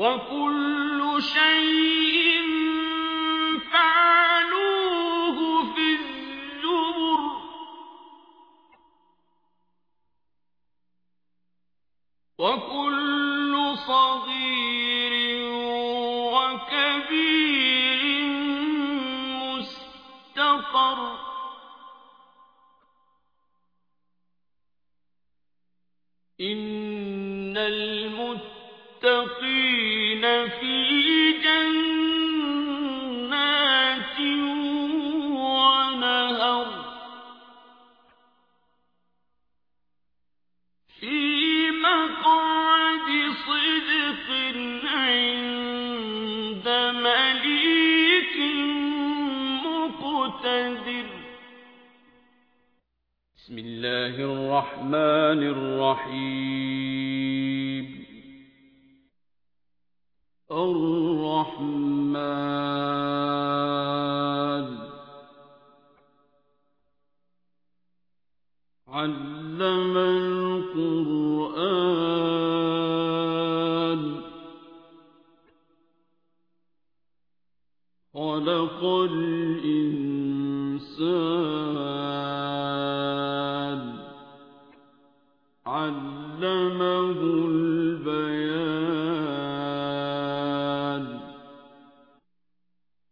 وَكُلُّ شَيْءٍ فَعَلُوهُ فِي الزُّبُرِ. وَكُلُّ صَغِيرٍ وَكَبِيرٍ مُّسْتَطَرٌ إِنَّ الْمُتَّقِينَ فِي جَنَّاتٍ وَنَهَرٍ. فِي مَقْعَدِ صِدْقٍ عِندَ مَلِيكٍ مُّقْتَدِرٍ. بسم الله الرحمن الرحيم. الرحمن. عَلَّمَ الْقُرْآنَ. خَلَقَ الْإِنسَانَ. عَلَّمَهُ الْبَيَانَ.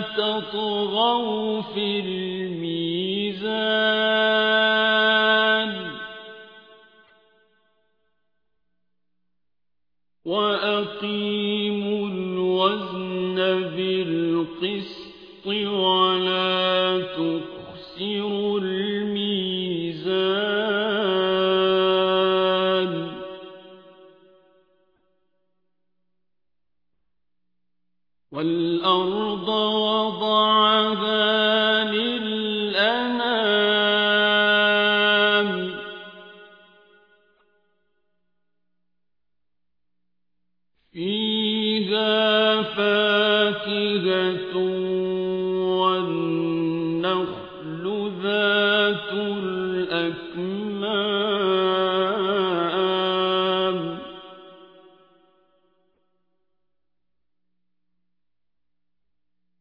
تَطْغَوْا فِي الْمِيزَانِ. وَأَقِيمُوا الْوَزْنَ بِالْقِسْطِ وَلَا تُخْسِرُوا وَالْأَرْضَ وَضَعَهَا لِلْأَنَامِ. فِيهَا فَاكِهَةٌ وَالنَّخْلُ ذَاتُ الْأَكْمَامِ.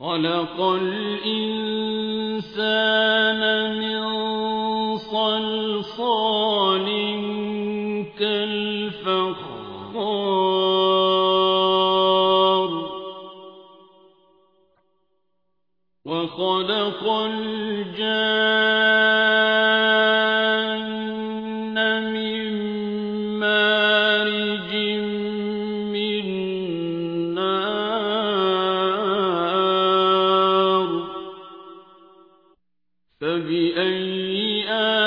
خَلَقَ الْإِنسَانَ مِن صَلْصَالٍ كَالْفَخَّارِ وَخَلَقَ الْجَانَّ فبأي آلاء